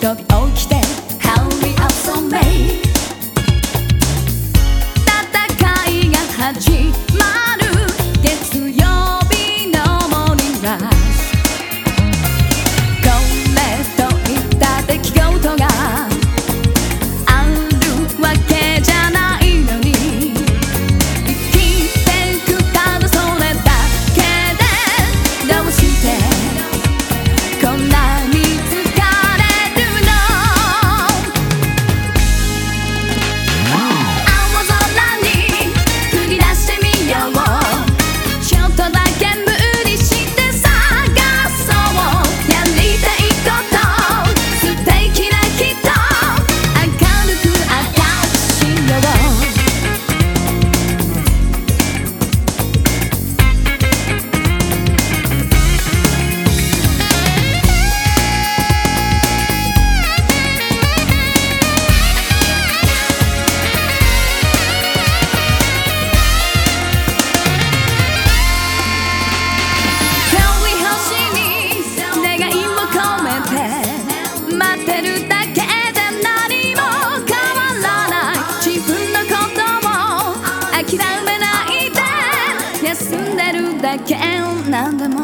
たたかいがはじまる。険なんでも